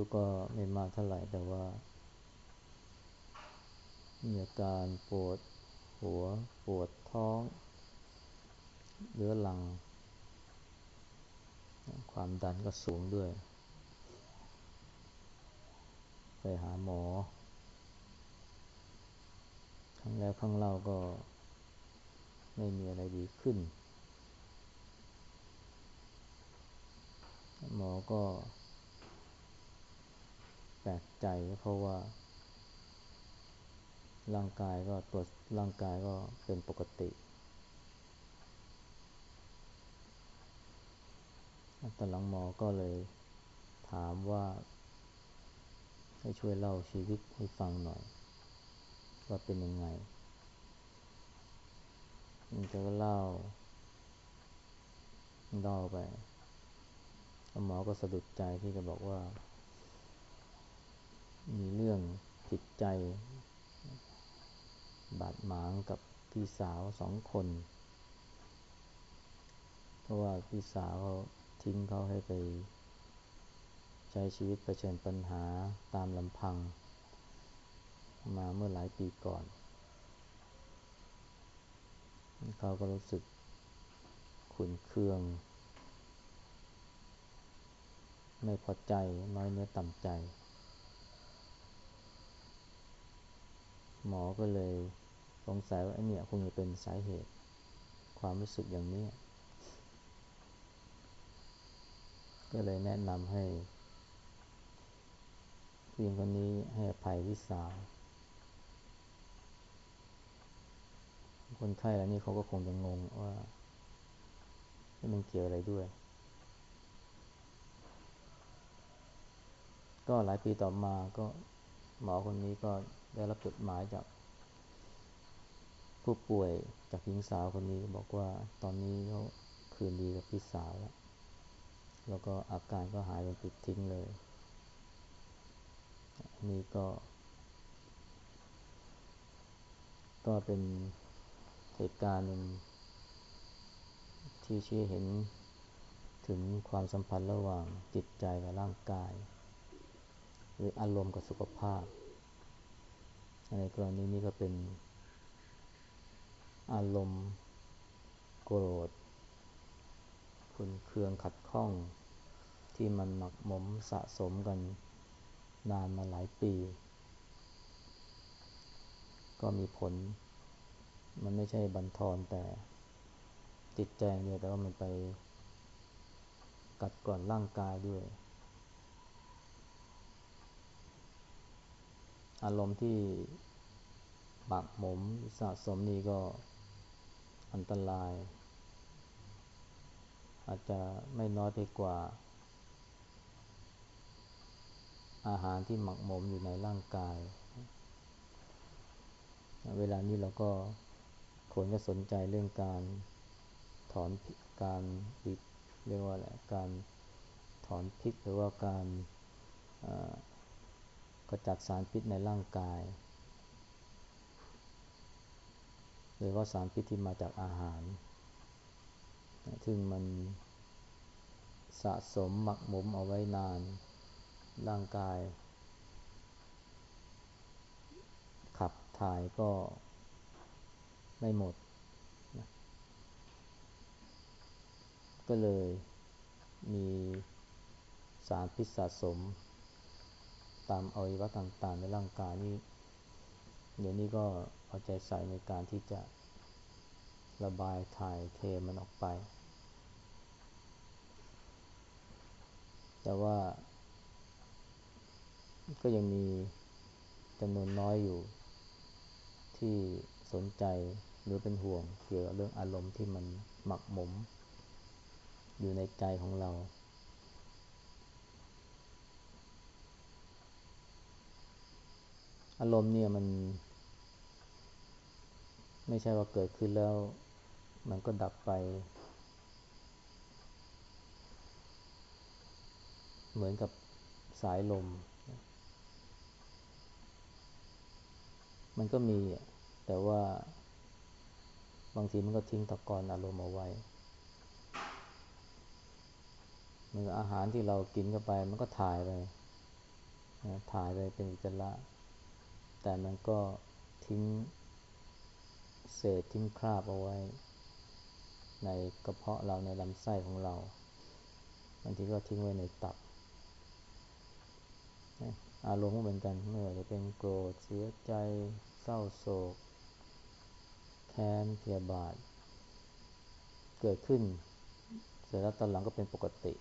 ยุก็ไม่มากเท่าไหร่แต่ว่า มีอาการปวดหัว ปวดท้องเรื้อรัง ความดันก็สูงด้วย ไปหาหมอ ครั้งแล้วครั้งเล่าก็ไม่มีอะไรดีขึ้น หมอก็ แปลกใจเพราะว่า ร่างกายก็ตรวจร่างกายก็เป็นปกติตอนหลังหมอก็เลยถามว่า ให้ช่วยเล่าชีวิตให้ฟังหน่อย ว่าเป็นยังไงมันจะเล่าเล่าไปหมอก็สะดุดใจที่จะบอกว่า มีเรื่องจิตใจ บาดหมางกับพี่สาวสองคน เพราะว่าพี่สาวเขาทิ้งเขาให้ไป ใช้ชีวิตเผชิญปัญหาตามลำพัง มาเมื่อหลายปีก่อน เขาก็รู้สึกขุนเคือง ไม่พอใจน้อยเนื้อต่ำใจ หมอก็เลยสงสัยว่าไอ้นี่ยคงจะเป็นสาเหตุ ความรู้สึกอย่างนี้ ก็เลยแนะนำให้ผู้หญิงคนนี้ให้อภัยวิสาคนไข้แล้วนี่เขาก็คงจะงงว่ามันเกี่ยวอะไรด้วย ก็หลายปีต่อมาก็หมอคนนี้ก็ ได้รับจดหมายจาก ผู้ป่วยจากหญิงสาวคนนี้บอกว่าตอนนี้เขาคืนดีกับพี่สาวแล้วแล้วก็อาการก็หายเป็นปิดทิ้งเลย นี่ก็ ก็เป็นเหตุการณ์หนึ่งที่ชี้เห็นถึงความสัมพันธ์ระหว่างจิตใจกับร่างกาย หรืออารมณ์กับสุขภาพ ในกรณีนี้ก็เป็นอารมณ์โกรธขุนเคืองขัดข้องที่มันหมักหมมสะสมกันนานมาหลายปี ก็มีผล มันไม่ใช่บันทอนแต่จิตใจเนี่ยแต่ว่ามันไปกัดก่อนร่างกายด้วย อารมณ์ที่หมักหมมสะสมนี่ก็อันตราย อาจจะไม่น้อยไปกว่า อาหารที่หมักหมมอยู่ในร่างกาย เวลานี้เราก็ควรจะสนใจเรื่องการถอนการดิเรียกว่าอะไรการถอนพิษหรือว่าการ กระจัดสารพิษในร่างกายหรือว่าสารพิษที่มาจากอาหาร ซึ่งมันสะสมหมักหมมเอาไว้นาน ร่างกาย ขับถ่ายก็ไม่หมดนะก็เลยมีสารพิษสะสม ตามอวัยวะต่างๆ ในร่างกายนี่เดี๋ยวนี้ก็เอาใจใส่ในการที่จะระบายถ่ายเทมันออกไป แต่ว่า ก็ยังมีจำนวนน้อยอยู่ ที่สนใจหรือเป็นห่วงเกี่ยวกับเรื่องอารมณ์ที่มันหมักหมม อยู่ในใจของเรา อารมณ์เนี่ยมัน ไม่ใช่ว่าเกิดขึ้นแล้ว มันก็ดับไป เหมือนกับสายลม มันก็มี แต่ว่าบางทีมันก็ทิ้งตะกอนอารมณ์เอาไว้เหมือนอาหารที่เรากินเข้าไป มันก็ถ่ายไป ถ่ายไปเป็นอุจจาระ แต่มันก็ทิ้งเศษทิ้งคราบเอาไว้ ในกระเพาะเราในลำไส้ของเราบางทีก็ทิ้งไว้ในตับ อารมณ์ก็เหมือนกันไม่ว่าจะเป็นโกรธเสียใจเศร้าโศก แค้นเพียบาท เกิดขึ้น เสร็จแล้วตอนหลังก็เป็นปกติ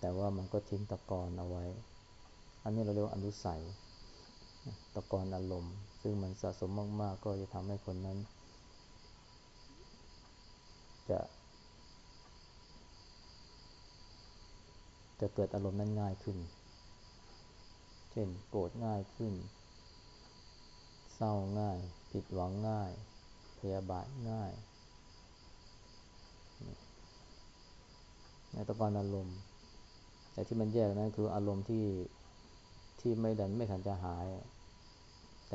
แต่ว่ามันก็ทิ้งตะกอนเอาไว้ อันนี้เราเรียกว่าอนุสัย ตะกอนอารมณ์ ซึ่งมันสะสมมาก ๆ ก็จะทำให้คนนั้น จะ จะเกิดอารมณ์นั้นง่ายขึ้น เช่นโกรธง่ายขึ้น เศร้าง่าย ผิดหวังง่าย พยาบาทง่ายในตะกอนอารมณ์ แต่ที่มันแย่นั้นคืออารมณ์ที่ที่ไม่ดันไม่ทันจะหาย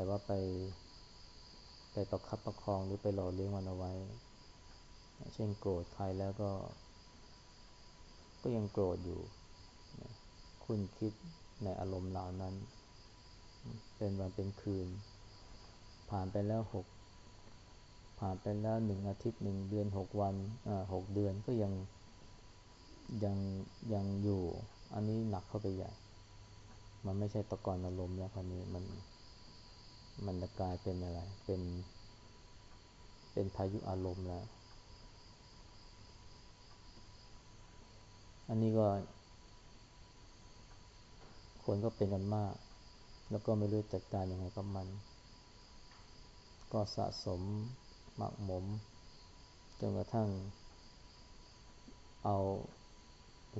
แต่ว่าไป ไปประคับประคองหรือไปหล่อเลี้ยงมันเอาไว้ เช่นโกรธใครแล้วก็ ก็ยังโกรธอยู่ คุณคิดในอารมณ์เหล่านั้น เป็นวันเป็นคืน ผ่านไปแล้วหกผ่านไปแล้วหนึ่งอาทิตย์หนึ่งเดือนหกวันอ่าหกเดือนก็ยังยังยังอยู่ อันนี้หนักเข้าไปใหญ่ มันไม่ใช่ตะกอนอารมณ์แล้วคราวนี้มัน มันจะกลายเป็นอะไร เป็น เป็นพายุอารมณ์แล้ว อันนี้ก็ คนก็เป็นกันมาก แล้วก็ไม่รู้จัดการยังไงกับมัน ก็สะสมหมักหมม จนกระทั่ง เอา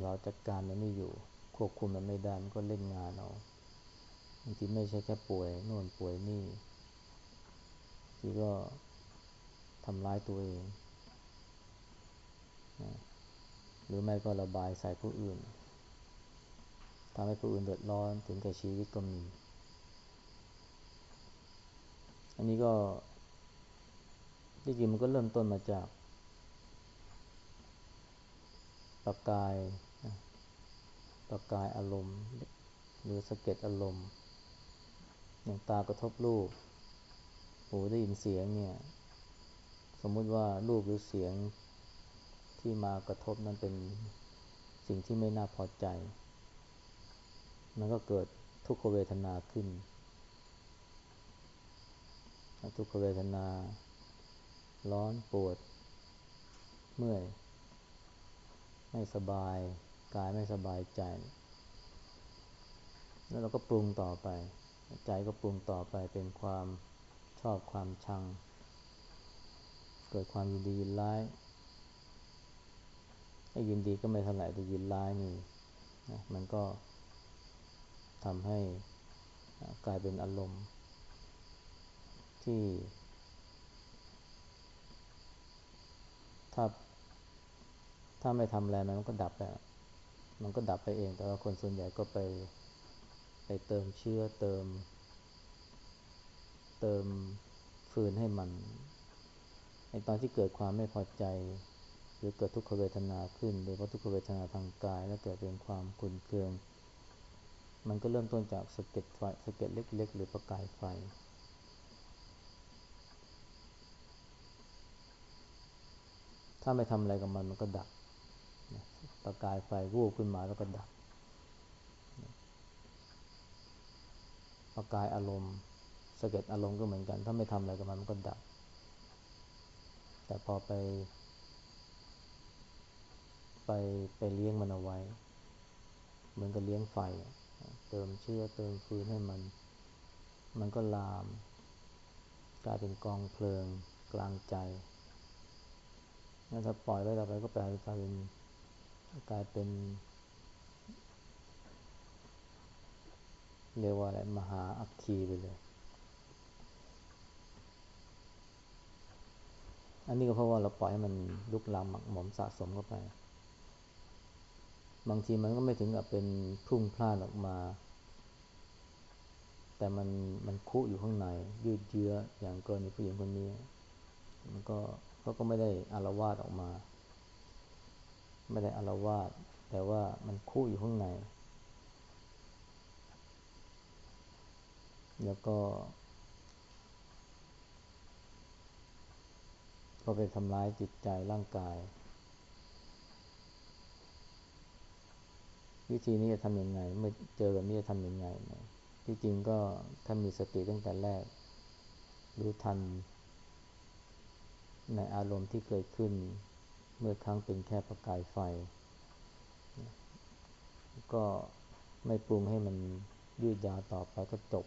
เราจัดการมันไม่อยู่ ควบคุมมันไม่ได้ มันก็เล่นงานเอา บางทีไม่ใช่แค่ป่วยโน่นป่วยนี่ที่ก็ทำร้ายตัวเองนะหรือไม่ก็ระบายใส่ผู้อื่นทำให้ผู้อื่นเดือดร้อนถึงแก่ชีวิตก็มี อันนี้ก็ที่จริงมันก็เริ่มต้นมาจากประกายประกายอารมณ์ หรือสะเก็ดอารมณ์ อย่างตากระทบรูป หูได้ยินเสียงเนี่ย สมมุติว่ารูปหรือเสียงที่มากระทบนั้นเป็นสิ่งที่ไม่น่าพอใจ มันก็เกิดทุกขเวทนาขึ้น ทุกขเวทนา ร้อนปวด เมื่อย ไม่สบาย กายไม่สบายใจ แล้วเราก็ปรุงต่อไป ใจก็ปรุงต่อไปเป็นความชอบความชัง เกิดความยินดียินร้ายไอ้ยินดีก็ไม่เท่าไหร่แต่ยินร้ายนี่นะมันก็ทำให้กลายเป็นอารมณ์ ที่ ถ้าถ้าไม่ทำอะไรมันก็ดับไปมันก็ดับไปเอง แต่ว่าคนส่วนใหญ่ก็ไป ไปเติมเชื้อเติม เติมฟืนให้มันในตอนที่เกิดความไม่พอใจ หรือเกิดทุกขเวทนาขึ้น โดยเฉพาะทุกขเวทนาทางกาย แล้วเกิดเป็นความขุ่นเคือง มันก็เริ่มต้นจากสะเก็ดไฟสะเก็ดเล็ก ๆ หรือประกายไฟ ถ้าไม่ทำอะไรกับมันมันก็ดับประกายไฟวูบขึ้นมาแล้วก็ดับ ประกายอารมณ์สะเก็ดอารมณ์ก็เหมือนกัน ถ้าไม่ทำอะไรกับมันมันก็ดับ แต่พอไป ไปไปเลี้ยงมันเอาไว้ เหมือนกับเลี้ยงไฟ เติมเชื้อเติมฟืนให้มัน มันก็ลาม กลายเป็นกองเพลิงกลางใจถ้าปล่อยไว้ต่อไปก็แปลกลายเป็นกลายเป็น เรียกว่าอะไรมหาอัคคีไปเลย อันนี้ก็เพราะว่าเราปล่อยให้มันลุกลามหมักหมมสะสมเข้าไป บางทีมันก็ไม่ถึงกับเป็นพุ่งพลาดออกมา แต่มันมันคุอยู่ข้างใน ยืดเยื้ออย่างกรณีผู้หญิงคนนี้ มันก็เขาก็ไม่ได้อารวาสออกมา ไม่ได้อารวาสแต่ว่ามันคุอยู่ข้างใน แล้วก็ ก็ไปทำร้ายจิตใจร่างกาย วิธีนี้จะทำยังไง เมื่อเจอแบบนี้จะทำยังไงนะที่จริงก็ถ้ามีสติตั้งแต่แรก รู้ทัน ในอารมณ์ที่เกิดขึ้น เมื่อครั้งเป็นแค่ประกายไฟ ก็ไม่ปรุงให้มันยืดยาวต่อไปก็จบ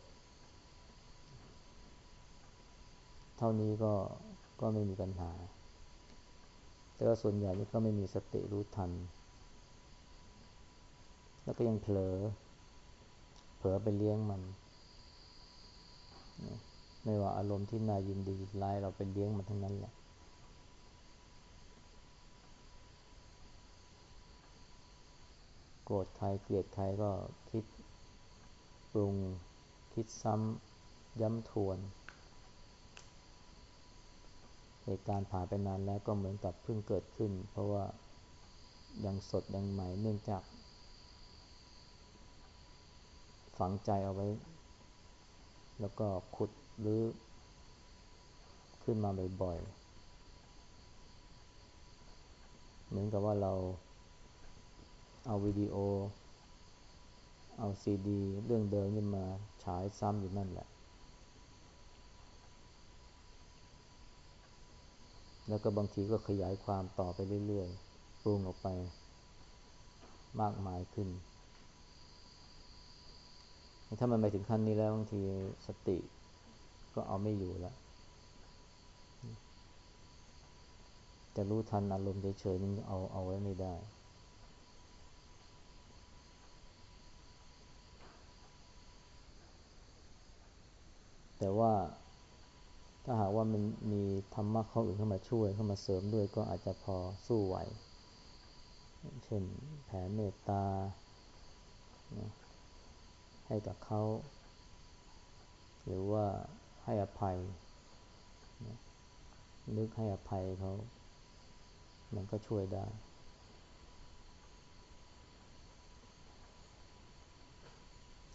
เท่านี้ก็ก็ไม่มีปัญหา แต่ว่าส่วนใหญ่นี่ก็ไม่มีสติรู้ทัน แล้วก็ยังเผลอ เผลอไปเลี้ยงมัน ไม่ว่าอารมณ์ที่น่ายินดีร้ายเราไปเลี้ยงมันทั้งนั้นแหละโกรธใครเกลียดใครก็คิดปรุงคิดซ้ำย้ำทวน เหตุการณ์ผ่านไปนานแล้วก็เหมือนกับเพิ่งเกิดขึ้น เพราะว่ายังสดยังใหม่เนื่องจาก ฝังใจเอาไว้ แล้วก็ขุดหรือ ขึ้นมาบ่อยๆ เหมือนกับว่าเราเอาวิดีโอ เอาซีดี เรื่องเดิมนี่มาฉายซ้ำอยู่นั่นแหละ แล้วก็บางทีก็ขยายความต่อไปเรื่อยๆ ปรุงออกไปมากมายขึ้น ถ้ามันไปถึงขั้นนี้แล้วบางทีสติก็เอาไม่อยู่แล้ว จะรู้ทันอารมณ์เฉยๆนี่เอาเอาไว้ไม่ได้ แต่ว่า ถ้าหากว่ามันมีธรรมะข้ออื่นเข้ามาช่วยเข้ามาเสริมด้วยก็อาจจะพอสู้ไหว เช่นแผ่เมตตา ให้กับเขา หรือว่าให้อภัยนึกให้อภัยเขา มันก็ช่วยได้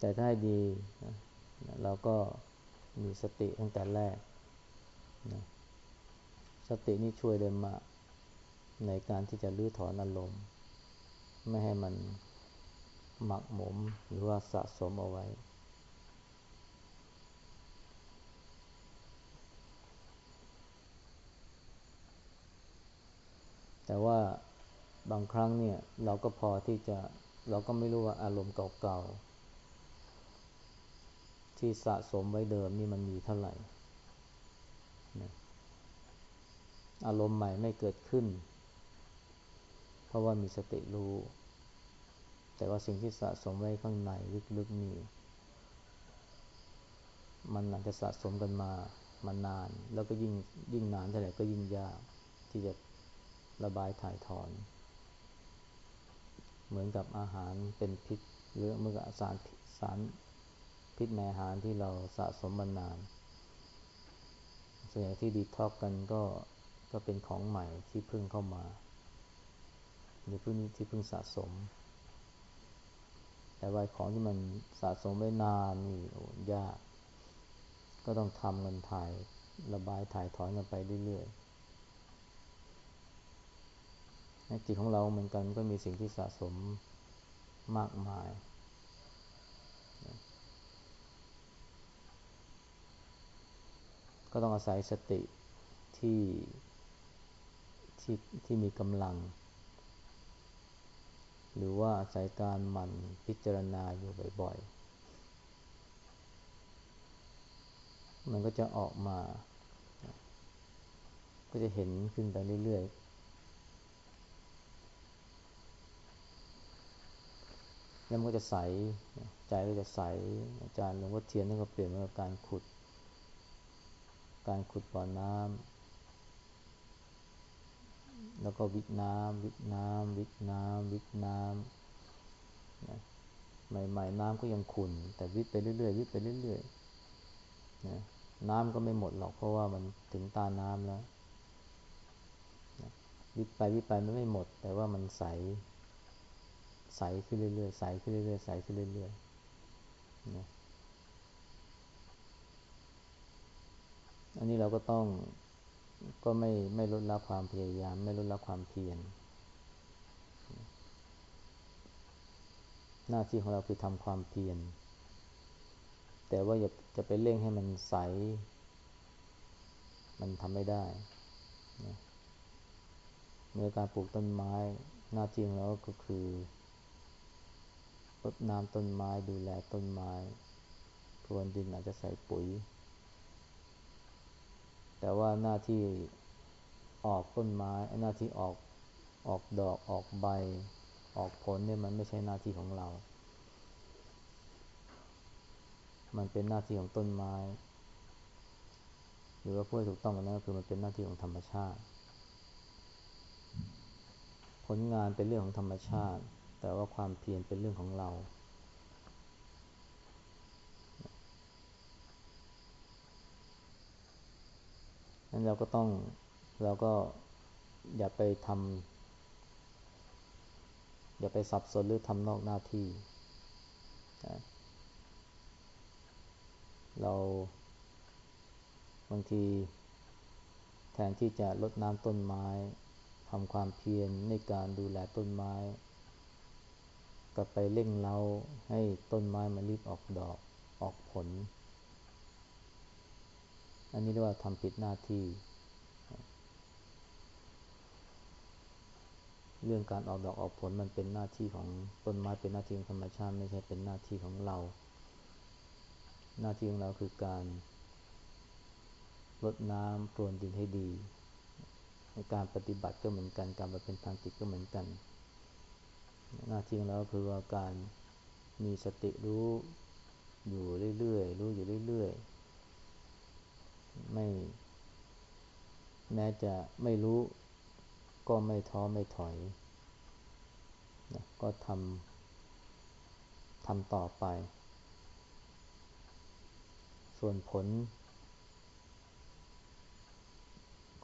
แต่ถ้าดี เราก็มีสติตั้งแต่แรก นะสตินี่ช่วยได้มากในการที่จะลื้อถอนอารมณ์ ไม่ให้มันหมักหมมหรือว่าสะสมเอาไว้ แต่ว่าบางครั้งเนี่ยเราก็พอที่จะเราก็ไม่รู้ว่าอารมณ์เก่าๆ ที่สะสมไว้เดิมนี่มันมีเท่าไหร่นะ อารมณ์ใหม่ไม่เกิดขึ้น เพราะว่ามีสติรู้ แต่ว่าสิ่งที่สะสมไว้ข้างในลึกๆนี่มันอาจจะสะสมกันมามานาน แล้วก็ยิ่งยิ่งนานเท่าไหร่ก็ยิ่งยากที่จะระบายถ่ายถอน เหมือนกับอาหารเป็นพิษ หรือเมื่อสารสารพิษในอาหารที่เราสะสมมานานส่วนใหญ่ที่ดีท็อกกันก็ ก็เป็นของใหม่ที่เพิ่งเข้ามา หรือเพิ่งที่เพิ่งสะสม แต่ว่าของที่มันสะสมไว้นานนี่โอ้ยาก ก็ต้องทำเงินถ่ายระบายถ่ายถอนกันไปเรื่อยๆในจิตของเราเหมือนกันก็มีสิ่งที่สะสมมากมายก็ต้องอาศัยสติที่ ที่ที่มีกำลัง หรือว่าอาศัยการหมั่นพิจารณาอยู่บ่อยๆ มันก็จะออกมา ก็จะเห็นขึ้นไปเรื่อยๆ แล้วมันก็จะใส ใจก็จะใส อาจารย์หลวงพ่อเทียนท่านก็เปลี่ยนมาการขุด การขุดบ่อน้ำ แล้วก็วิดน้ำวิดน้ำวิดน้ำวิดน้ำนะใหม่ๆน้ำก็ยังขุ่นแต่วิดไปเรื่อยๆวิดไปเรื่อยๆนะน้ำก็ไม่หมดหรอกเพราะว่ามันถึงตาน้ำแล้วนะวิดไปวิดไปมันไม่หมด แต่ว่ามันใส ใสขึ้นเรื่อยๆใสขึ้นเรื่อยๆใสขึ้นเรื่อยๆนะอันนี้เราก็ต้อง ก็ไม่ไม่ลดละความพยายาม ไม่ลดละความเพียรหน้าที่ของเราคือทำความเพียรแต่ว่าอย่าจะไปเร่งให้มันใส มันทำไม่ได้นะในการปลูกต้นไม้ หน้าที่ของเราก็คือรดน้ำต้นไม้ดูแลต้นไม้พรวนดินอาจจะใส่ปุ๋ย แต่ว่าหน้าที่ออกต้นไม้ หน้าที่ออกออกดอกออกใบ ออกผลเนี่ยมันไม่ใช่หน้าที่ของเรา มันเป็นหน้าที่ของต้นไม้ หรือว่าพูดถูกต้องกันนะคือมันเป็นหน้าที่ของธรรมชาติ ผลงานเป็นเรื่องของธรรมชาติ แต่ว่าความเพียรเป็นเรื่องของเรา นั้นเราก็ต้องเราก็อย่าไปทำอย่าไปสับสนหรือทำนอกหน้าที่ เราบางทีแทนที่จะลดน้ำต้นไม้ทำความเพียรในการดูแลต้นไม้ ก็ไปเร่งเล้าให้ต้นไม้มันรีบออกดอกออกผล อันนี้เรียกว่าทำผิดหน้าที่ เรื่องการออกดอกออกผลมันเป็นหน้าที่ของต้นไม้เป็นหน้าที่ของธรรมชาติ ไม่ใช่เป็นหน้าที่ของเรา หน้าที่ของเราคือการลดน้ำพรวนดินให้ดี การปฏิบัติก็เหมือนกัน การบำเพ็ญทางจิตก็เหมือนกัน หน้าที่ของเราคือว่าการมีสติรู้อยู่เรื่อยๆ รู้อยู่เรื่อยๆ ไม่ แม้จะไม่รู้ก็ไม่ท้อไม่ถอยนะก็ทำทำต่อไป ส่วนผล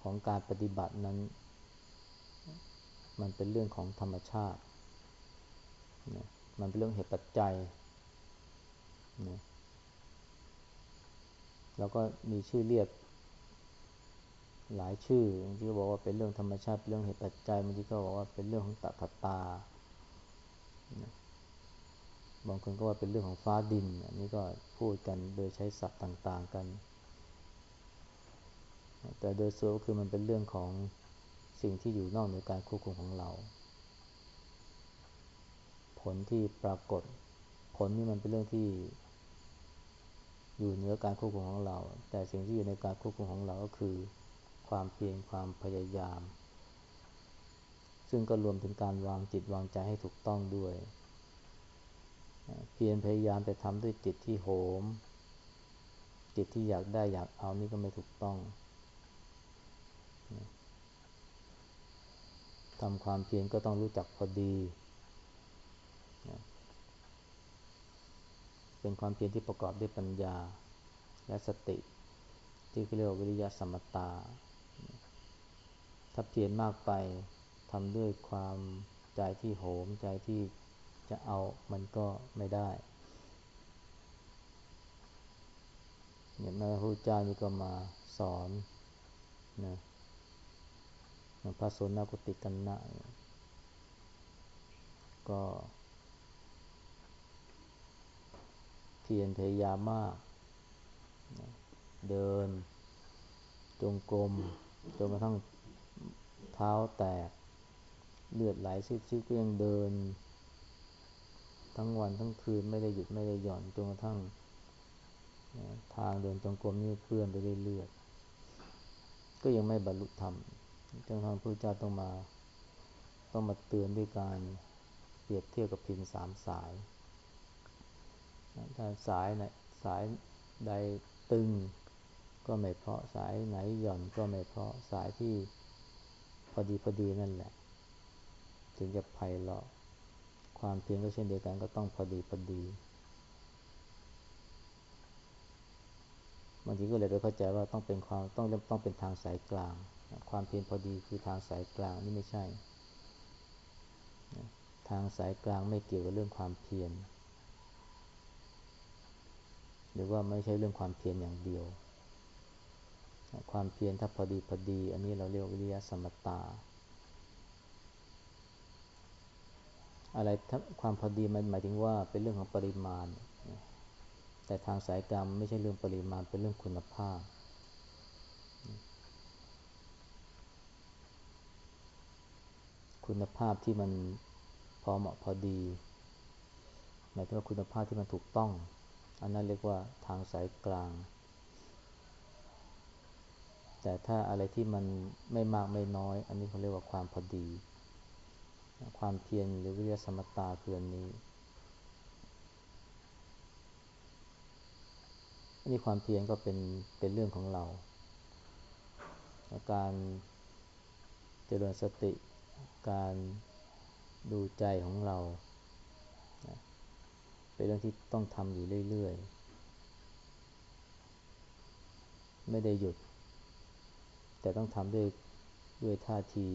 ของการปฏิบัตินั้น มันเป็นเรื่องของธรรมชาตินะมันเป็นเรื่องเหตุปัจจัยนะ แล้วก็มีชื่อเรียกหลายชื่อบางทีก็บอกว่าเป็นเรื่องธรรมชาติเรื่องเหตุปัจจัยบางทีก็บอกว่าเป็นเรื่องของตถาตาบางคนก็ว่าเป็นเรื่องของฟ้าดิน อันนี้ก็พูดกันโดยใช้ศัพท์ต่าง ๆ กัน แต่โดยส่วนก็คือมันเป็นเรื่องของสิ่งที่อยู่นอกเหนือการควบคุมของเรา ผลที่ปรากฏ ผลนี่มันเป็นเรื่องที่ อยู่เหนือการควบคุมของเรา แต่สิ่งที่อยู่ในการควบคุมของเราก็คือ ความเพียรความพยายาม ซึ่งก็รวมถึงการวางจิตวางใจให้ถูกต้องด้วย เพียรพยายามไปทำด้วยจิตที่โหม จิตที่อยากได้อยากเอานี่ก็ไม่ถูกต้องทำความเพียรก็ต้องรู้จักพอดี เป็นความเพียรที่ประกอบด้วยปัญญาและสติ ที่เรียกว่าวิริยะสมตา ถ้าเพียรมากไปทำด้วยความใจที่โหมใจที่จะเอามันก็ไม่ได้เนี่ยแม่พระเจ้านี่ก็มาสอนนะพระสนกุติกันนะก็ เพียรพยายามมาก เดิน จงกรมจนกระทั่งเท้าแตก เลือดไหลซิบๆก็ยังเดิน ทั้งวันทั้งคืนไม่ได้หยุดไม่ได้หย่อนจนกระทั่งทางเดินจงกรมนี่เปื้อนไปด้วยเลือดก็ยังไม่บรรลุธรรมจนทางพระเจ้าต้องมา ต้องมาเตือนด้วยการเปรียบเทียบกับพินสามสาย ถ้าสายไหนสายใดตึงก็ไม่เพาะสายไหนหย่อนก็ไม่เพาะสายที่พอดีพอดีนั่นแหละ ถึงจะไพเราะความเพียรก็เช่นเดียวกันก็ต้องพอดีพอดีบางทีก็เลยไปเข้าใจว่าต้องเป็นความต้องต้องเป็นทางสายกลาง ความเพียรพอดีคือทางสายกลางนี่ไม่ใช่ ทางสายกลางไม่เกี่ยวกับเรื่องความเพียร หรือว่าไม่ใช่เรื่องความเพียรอย่างเดียว ความเพียรถ้าพอดีพอดี อันนี้เราเรียกวิริยะสมตา อะไรความพอดีมันหมายถึงว่าเป็นเรื่องของปริมาณ แต่ทางสายกรรมไม่ใช่เรื่องปริมาณเป็นเรื่องคุณภาพคุณภาพที่มันพอเหมาะพอดี หมายถึงว่าคุณภาพที่มันถูกต้อง อันนั้นเรียกว่าทางสายกลาง แต่ถ้าอะไรที่มันไม่มากไม่น้อย อันนี้เขาเรียกว่าความพอดี ความเพียรหรือวิริยสมตาคืออันนี้อันนี้ความเพียรก็เป็นเป็นเรื่องของเรา การเจริญสติ การดูใจของเรา เป็นเรื่องที่ต้องทำอยู่เรื่อยๆ ไม่ได้หยุด แต่ต้องทำด้วยด้วยท่าที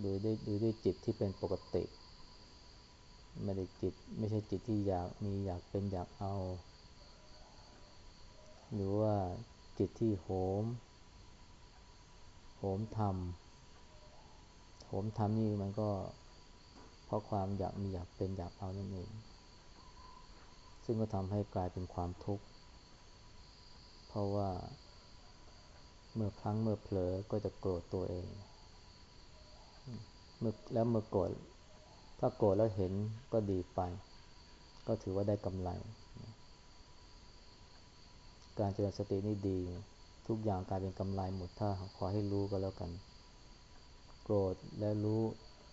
โดยด้วยด้วยจิตที่เป็นปกติ ไม่ได้จิตไม่ใช่จิตที่อยากมีอยากเป็นอยากเอา หรือว่าจิตที่โหม โหมทำโหมทำนี่มันก็เพราะความอยากมีอยากเป็นอยากเอานั่นเอง ซึ่งก็ทำให้กลายเป็นความทุกข์ เพราะว่า เมื่อครั้งเมื่อเผลอก็จะโกรธตัวเองเมื่อแล้วเมื่อโกรธถ้าโกรธแล้วเห็นก็ดีไป ก็ถือว่าได้กำไร การเจริญสตินี่ดี ทุกอย่างกลายเป็นกำไรหมดถ้าขอให้รู้ก็แล้วกัน โกรธแล้วรู้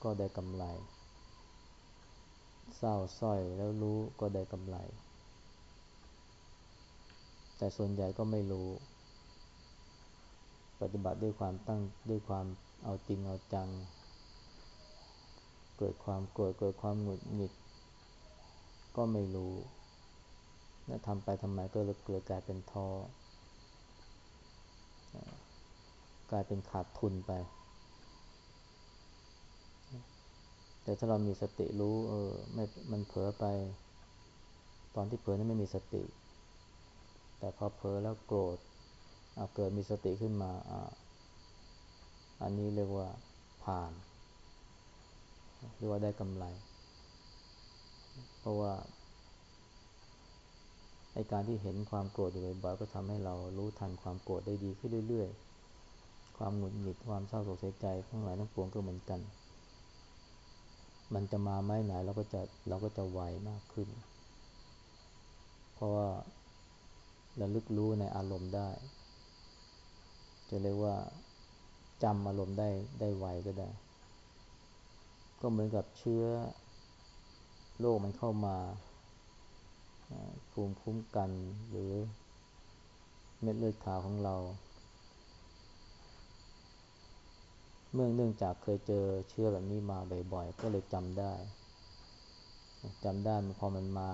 ก็ได้กำไร เศร้าส้อยแล้วรู้ก็ได้กำไร แต่ส่วนใหญ่ก็ไม่รู้ ปฏิบัติด้วยความตั้งด้วยความเอาจริงเอาจัง เกิดความโกรธเกิดความหงุดหงิด ก็ไม่รู้และทำไปทำไมก็เลยเกิดกลายเป็นท้อกลายเป็นขาดทุนไป แต่ถ้าเรามีสติรู้ เออไม่มันเผลอไป ตอนที่เผลอนั้นไม่มีสติ แต่พอเผลอแล้วโกรธเกิดมีสติขึ้นมาออันนี้เรียกว่าผ่านเรียกว่าได้กำไร เพราะว่าในการที่เห็นความโกรธอยู่บ่อยๆก็ทำให้เรารู้ทันความโกรธได้ดีขึ้นเรื่อย ๆ ความหงุดหงิดความเศร้าโศกเสียใจทั้งหลายทั้งปวงก็เหมือนกัน มันจะมาไม้ไหนเราก็จะเราก็จะไวมากขึ้น เพราะว่า ระลึกรู้ในอารมณ์ได้ จะเรียกว่าจำอารมณ์ได้ได้ไวก็ได้ ก็เหมือนกับเชื้อโรคมันเข้ามาภูมิคุ้มกันหรือเม็ดเลือดขาวของเรา เมื่อเนื่องจากเคยเจอเชื้อแบบนี้มาบ่อยๆ ก็เลยจำได้จำได้พอมันมา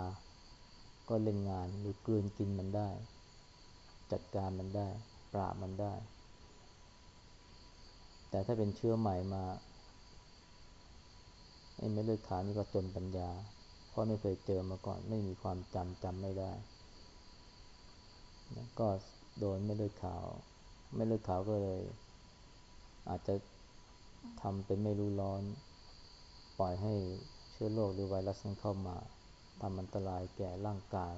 ก็เล่นงานหรือกลืนกินมันได้ จัดการมันได้ ปราบมันได้ แต่ถ้าเป็นเชื้อใหม่มาไอ้เม็ดเลือดขาวนี่ก็จนปัญญา เพราะไม่เคยเจอมาก่อนไม่มีความจำจำไม่ได้ก็โดนเม็ดเลือดขาวเม็ดเลือดขาวก็เลย อาจจะทำเป็นไม่รู้ร้อน ปล่อยให้เชื้อโรคหรือไวรัสนั้นเข้ามา ทำอันตรายแก่ร่างกาย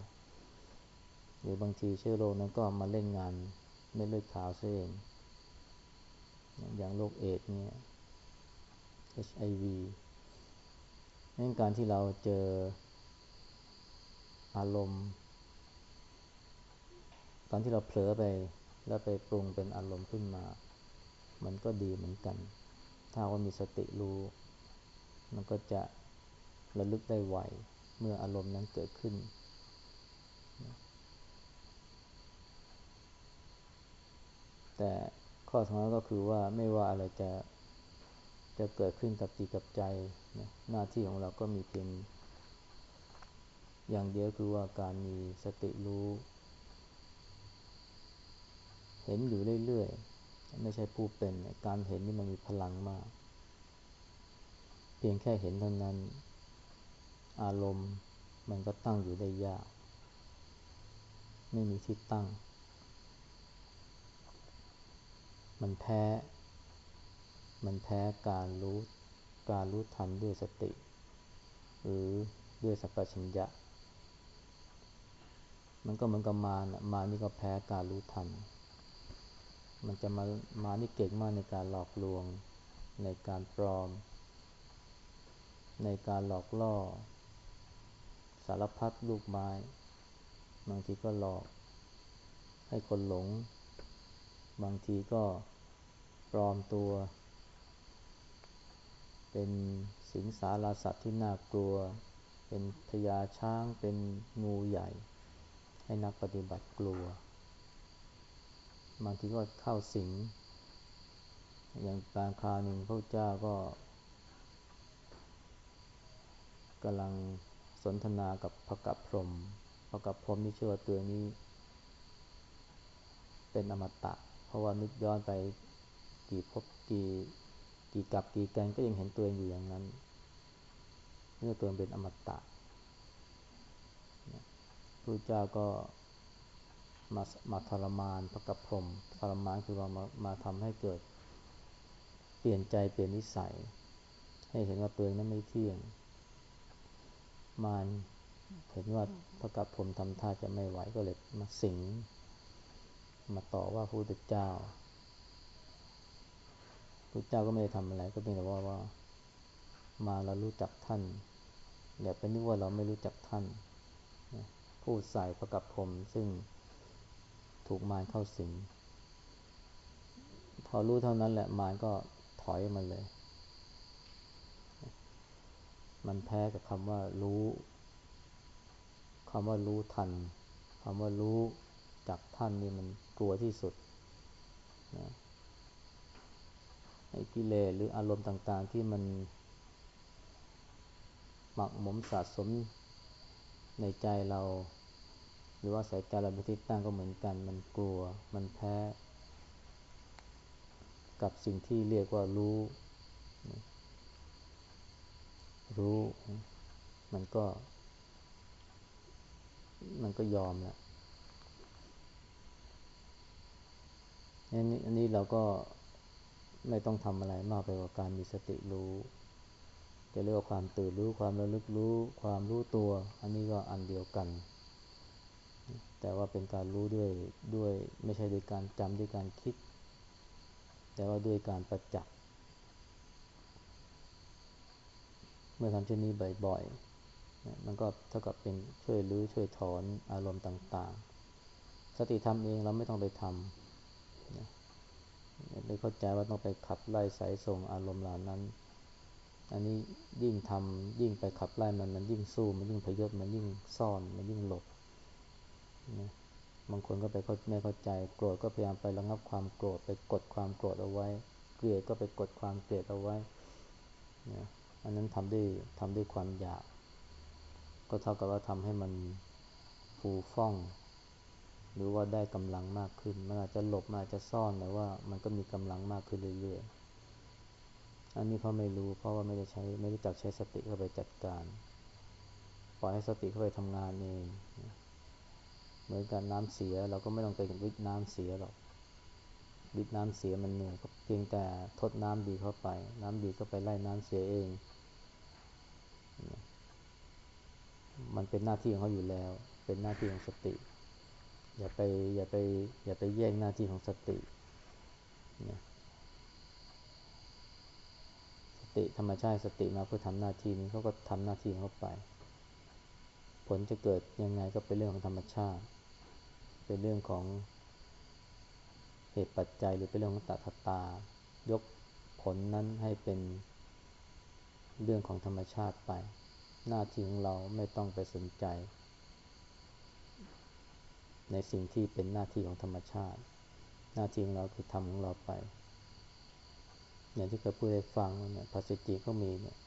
หรือบางทีเชื้อโรคนั้นก็มาเล่นงานไม่เลือดขาวซะเอง อย่างโรคเอดเนี่ย HIV นั่นการที่เราเจออารมณ์ ตอนที่เราเผลอไปแล้วไปปรุงเป็นอารมณ์ขึ้นมา มันก็ดีเหมือนกัน ถ้าว่ามีสติรู้ มันก็จะระลึกได้ไว เมื่ออารมณ์นั้นเกิดขึ้น แต่ข้อสำคัญก็คือว่าไม่ว่าอะไรจะจะเกิดขึ้นกับจิตกับใจนะหน้าที่ของเราก็มีเพียงอย่างเดียวคือว่าการมีสติรู้ เห็นอยู่เรื่อยๆ ไม่ใช่ผู้เป็น การเห็นนี่มันมีพลังมาก เพียงแค่เห็นเท่านั้น อารมณ์มันก็ตั้งอยู่ได้ยาก ไม่มีที่ตั้ง มันแพ้ มันแพ้การรู้การรู้ทันด้วยสติ หรือด้วยสัพพัญญะ มันก็เหมือนกับมารมานี่ก็แพ้การรู้ทัน มันจะมามานี่เก่งมากในการหลอกลวง ในการปลอม ในการหลอกล่อ สารพัดลูกไม้ บางทีก็หลอก ให้คนหลง บางทีก็ปลอมตัว เป็นสิงสาราสัตว์ที่น่ากลัว เป็นพญาช้าง เป็นงูใหญ่ ให้นักปฏิบัติกลัว บางทีก็เข้าสิง อย่างการคราวหนึ่งพระเจ้าก็กำลัง สนทนากับพระกัปพรมพระกัปพรมนี่เชื่อว่าตัวนี้ เป็นอมตะ เพราะว่านึกย้อนไปกี่พบกี่กี่กับกี่กันก็ยังเห็นตัวเองอยู่อย่างนั้นเมื่อตัวเองเป็นอมตะพระเจ้าก็มามาทรมานพระกัปพรมทรมานคือว่ามามาทำให้เกิด เปลี่ยนใจเปลี่ยนนิสัย ให้เห็นว่าตัวเองนั้นไม่เที่ยง มารเห็นว่าพระกัปพมทำท่าจะไม่ไหวก็เลยมาสิง มาต่อว่าพระพุทธเจ้าพระเจ้าก็ไม่ได้ทำอะไร ก็เพียงแต่ว่าว่า มาเรารู้จักท่าน อย่าไปนึกว่าเราไม่รู้จักท่านพูดใส่ประกับผมซึ่งถูกมารเข้าสิงพอรู้เท่านั้นแหละมารก็ถอยมาเลย มันแพ้กับคำว่ารู้คำว่ารู้ทันคำว่ารู้จักท่านนี่มันกลัวที่สุดนะไอ้กิเลสหรืออารมณ์ต่างๆที่มันหมักหมมสะสมในใจเรา หรือว่าสายใจเราไปทิศตั้งก็เหมือนกัน มันกลัว มันแพ้ กับสิ่งที่เรียกว่ารู้ รู้ มันก็ มันก็ยอมแล้วอันนี้อันนี้เราก็ไม่ต้องทำอะไรมากไปกว่าการมีสติรู้ จะเรียกว่าความตื่นรู้ความระลึกรู้ ความรู้ตัว อันนี้ก็อันเดียวกัน แต่ว่าเป็นการรู้ด้วยด้วยไม่ใช่ด้วยการจำด้วยการคิด แต่ว่าด้วยการประจักษ์เมื่อทำเช่นนี้บ่อยๆ มันก็เท่ากับเป็นช่วยรื้อช่วยถอนอารมณ์ต่างๆ สติทำเองเราไม่ต้องไปทำได้เข้าใจว่าต้องไปขับไล่สายส่งอารมณ์เหล่านั้น อันนี้ยิ่งทำยิ่งไปขับไล่มันมันยิ่งสู้มันยิ่งพยศมันยิ่งซ่อนมันยิ่งหลบนะบางคนก็ไปไม่เข้าใจโกรธก็พยายามไประงับความโกรธไปกดความโกรธเอาไว้ เกลียดก็ไปกดความเกลียดเอาไว้นะ อันนั้นทำด้วยทำด้วยความอยาก ก็เท่ากับว่าทำให้มันฟูฟ่อง หรือว่าได้กำลังมากขึ้น มันอาจจะหลบมันอาจจะซ่อนแต่ว่ามันก็มีกำลังมากขึ้นเรื่อยๆ อันนี้เพราะไม่รู้เพราะว่าไม่ได้ใช้ไม่รู้จักใช้สติเข้าไปจัดการปล่อยให้สติเข้าไปทำงานเองเหมือนกันน้ำเสียเราก็ไม่ต้องไปวิทน้ำเสียหรอกวิทน้ำเสียมันเหนื่อยก็เพียงแต่ทดน้ำดีเข้าไป น้ำดีก็ไปไล่น้ำเสียเอง มันเป็นหน้าที่ของเขาอยู่แล้ว เป็นหน้าที่ของสติ อย่าไปอย่าไปอย่าไปแย่งหน้าที่ของสตินะสติธรรมชาติสติมาเพื่อทำหน้าที่นี้เขาก็ทำหน้าที่เข้าไป ผลจะเกิดยังไงก็เป็นเรื่องของธรรมชาติ เป็นเรื่องของเหตุปัจจัยหรือเป็นเรื่องของตัทตายกผลนั้นให้เป็น เรื่องของธรรมชาติไป หน้าที่ของเราไม่ต้องไปสนใจ ในสิ่งที่เป็นหน้าที่ของธรรมชาติ หน้าที่ของเราคือทำของเราไป อย่างที่เคยพูดให้ฟังเนี่ยภาษิจิก็มีเนี่ย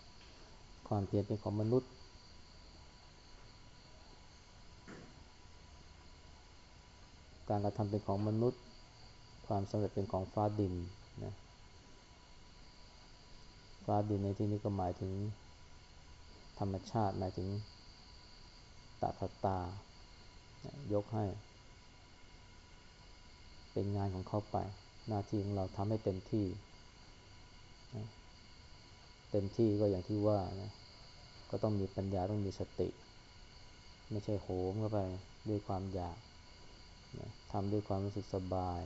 ความเพียรเป็นของมนุษย์ การกระทำเป็นของมนุษย์ ความสำเร็จเป็นของฟ้าดินนะ ฟ้าดินในที่นี้ก็หมายถึงธรรมชาติหมายถึงตถตา ยกให้ เป็นงานของเขาไป หน้าที่ของเราทำให้เต็มที่ เต็มที่ก็อย่างที่ว่านะก็ต้องมีปัญญาต้องมีสติ ไม่ใช่โหมเข้าไปด้วยความอยากนะทำด้วยความรู้สึกสบาย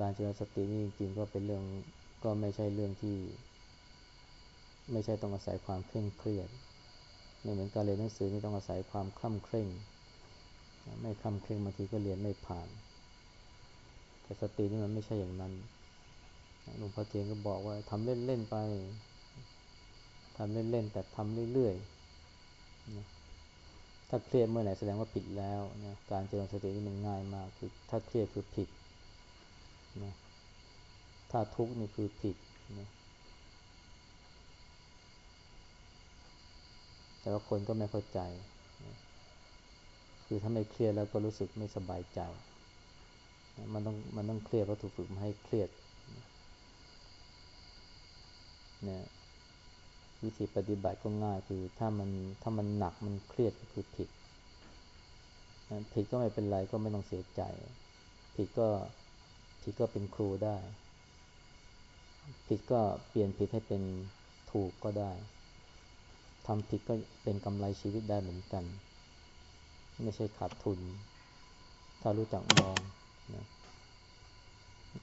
การเจริญสตินี่จริงๆก็เป็นเรื่อง ก็ไม่ใช่เรื่องที่ ไม่ใช่ต้องอาศัยความเคร่งเครียดไม่เหมือนการเรียนหนังสือนี่ต้องอาศัยความคล่ำเคร่ง ไม่คล่ำเคร่งบางทีก็เรียนไม่ผ่าน แต่สตินี่มันไม่ใช่อย่างนั้นหลวงพ่อเทียนก็บอกว่าทำเล่นๆไปทำเล่นๆแต่ทำเรื่อยๆถ้าเครียดเมื่อไหร่แสดงว่าผิดแล้วนะการเจริญสตินี่มันง่ายมากคือถ้าเครียดคือผิดนะ ถ้าทุกข์นี่คือผิดนะแต่ว่าคนก็ไม่เข้าใจคือถ้าไม่เครียดแล้วก็รู้สึกไม่สบายใจมันต้องมันต้องเครียดเพราะถูกฝึกมาให้เครียดนี่ยวิธีปฏิบัติก็ง่ายคือถ้ามันถ้ามันหนักมันเครียดก็คือผิดผิดก็ไม่เป็นไรก็ไม่ต้องเสียใจ ผิดก็ผิดก็เป็นครูได้ ผิดก็เปลี่ยนผิดให้เป็นถูกก็ได้ทำผิดก็เป็นกำไรชีวิตได้เหมือนกัน ไม่ใช่ขาดทุน ถ้ารู้จักมองนะ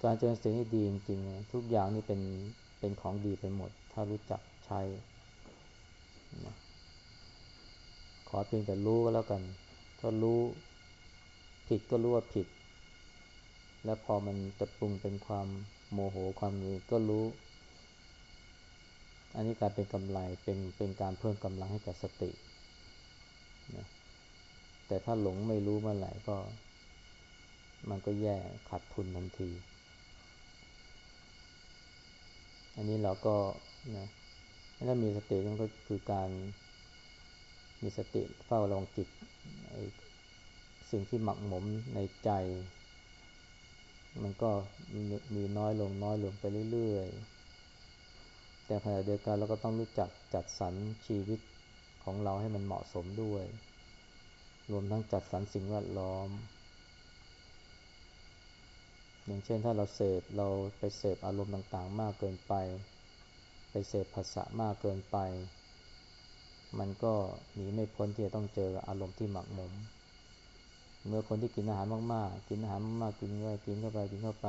การเจริญสตินี่ดีจริงๆทุกอย่างนี่เป็นเป็นของดีไปหมด ถ้ารู้จักใช้นะขอเพียงแต่รู้ก็แล้วกัน ถ้ารู้ผิดก็รู้ว่าผิด แล้วพอมันจะปรุงเป็นความ โมโหความนี้ก็รู้ อันนี้กลายเป็นกำไรเป็นเป็นการเพิ่มกำลังให้กับสตินะแต่ถ้าหลงไม่รู้เมื่อไหร่ก็ มันก็แย่ขาดทุนทันที อันนี้เราก็นะถ้ามีสตินั่นก็คือการมีสติเฝ้าระวังจิตสิ่งที่หมักหมมในใจ มันก็มีน้อยลงน้อยลงไปเรื่อยๆ แต่ขณะเดียวกันเราก็ต้องรู้จักจัดสรรชีวิตของเราให้มันเหมาะสมด้วย รวมทั้งจัดสรรสิ่งแวดล้อม อย่างเช่นถ้าเราเสพเราไปเสพอารมณ์ต่างๆ มากเกินไป ไปเสพภาษามากเกินไป มันก็หนีไม่พ้นที่จะต้องเจออารมณ์ที่หมักหมม เมื่อคนที่กินอาหารมากๆ กินอาหารมากๆ กินเข้าไป กินเข้าไป กินเข้าไป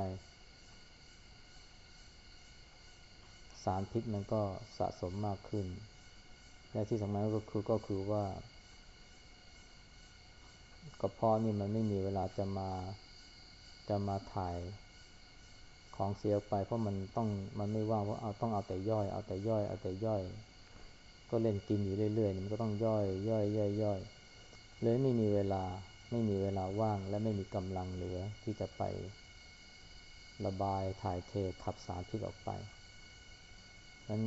สารพิษมันก็สะสมมากขึ้น และที่สำคัญก็คือก็คือว่ากระเพาะนี่มันไม่มีเวลาจะมาจะมาถ่ายของเสียไปเพราะมันต้องมันไม่ว่างเพราะเอาต้องเอาแต่ย่อยเอาแต่ย่อยเอาแต่ย่อย ก็เล่นกินอยู่เรื่อยๆมันก็ต้องย่อยย่อยย่อยย่อยเลยไม่มีเวลา ไม่มีเวลาว่างและไม่มีกำลังเหลือที่จะไประบายถ่ายเทขับสารพิษออกไปนั้น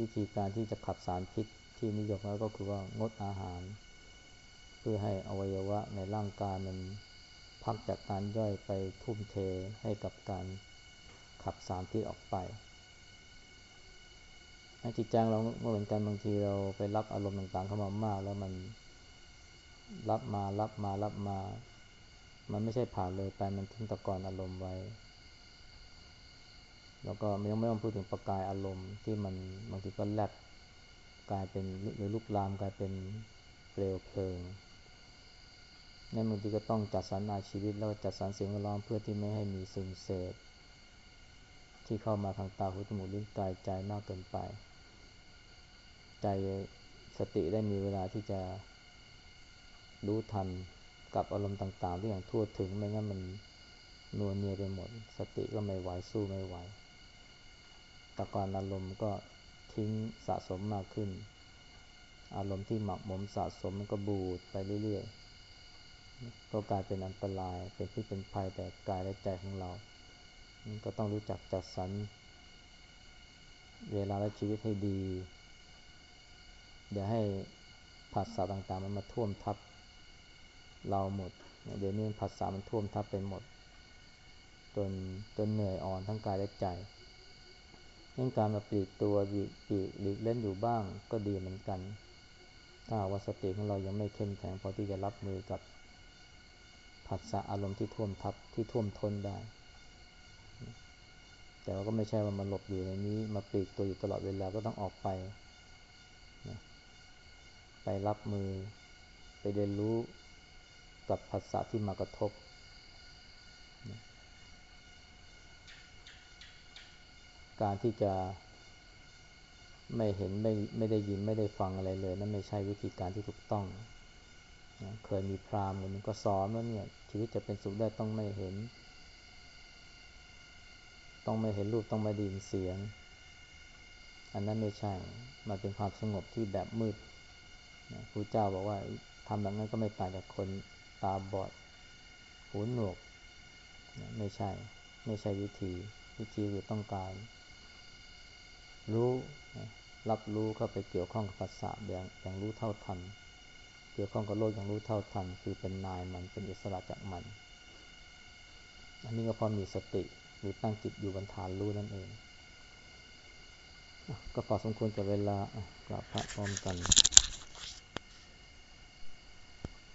วิธีการที่จะขับสารพิษที่นิยมแล้วก็คือว่างดอาหาร เพื่อให้อวัยวะในร่างกายมันพักจากการย่อยไปทุ่มเทให้กับการขับสารพิษออกไปจิตใจเราเมื่อเหมือนกันบางทีเราไปรับอารมณ์ต่างๆเข้ามามากแล้วมัน รับมารับมารับมา มันไม่ใช่ผ่านเลยไปมันทิ้งตะกอนอารมณ์ไว้ แล้วก็ไม่ต้องไม่ต้องพูดถึงประกายอารมณ์ที่มันบางทีก็แลบกลายเป็นหรือลุกลามกลายเป็นเปลวเพลิงนั่นบางทีก็ต้องจัดสรรอาชีวิตแล้วจัดสรรเสียงร้องเพื่อที่ไม่ให้มีสิ่งเสพที่เข้ามาทางตาหูจมูกลิ้นกายใจมากเกินไป ใจสติได้มีเวลาที่จะ รู้ทันกับอารมณ์ต่างๆที่อย่างทั่วถึงไม่งั้นมันนัวเนียไปหมด สติก็ไม่ไหวสู้ไม่ไหวตะกอนอารมณ์ก็ทิ้งสะสมมากขึ้น อารมณ์ที่หมักหมมสะสมมันก็บูดไปเรื่อยๆ ก็กลายเป็นอันตรายเป็นที่เป็นภัยแต่กายและใจของเรา ก็ต้องรู้จักจัดสรรเวลาและชีวิตให้ดีอย่าให้ผัสสะต่างๆมันมาท่วมทับ เราหมด เดี๋ยวนี้ผัสสะมันท่วมทับไปหมด จนจนเหนื่อยอ่อนทั้งกายและใจนั่นการมาปลีกตัวหลีกหลีกเล่นอยู่บ้างก็ดีเหมือนกัน ถ้าว่าสติของเรายังไม่เข้มแข็งพอที่จะรับมือกับผัสสะอารมณ์ที่ท่วมทับที่ท่วมท้นได้ แต่ว่าก็ไม่ใช่ว่ามาหลบอยู่ในนี้มาปลีกตัวอยู่ตลอดเวลาก็ต้องออกไป ไปรับมือไปเรียนรู้ กับภาษาที่มากระทบ การที่จะไม่เห็นไม่ไม่ได้ยินไม่ได้ฟังอะไรเลยนั่นไม่ใช่วิธีการที่ถูกต้องนะเคยมีพราหมณ์คนนึงก็สอนว่าเนี่ยชีวิตจะเป็นสุขได้ต้องไม่เห็น ต้องไม่เห็นรูปต้องไม่ได้ยินเสียง อันนั้นไม่ใช่มันเป็นความสงบที่แบบมืดนะครูเจ้าบอกว่าทำแบบนั้นก็ไม่ต่างจากคนาบอด หูหนวก ไม่ใช่ ไม่ใช่วิธี วิธีคือต้องการ รู้ รับรู้เข้าไปเกี่ยวข้องกับภาษาอย่างอย่างรู้เท่าทัน เกี่ยวข้องกับโลกอย่างรู้เท่าทัน คือเป็นนายมันเป็นอิสระจากมัน อันนี้ก็พอมีสติหรือตั้งจิตอยู่บนฐานรู้นั่นเอง ก็พอสมควรกับเวลากราบพระพร้อมกัน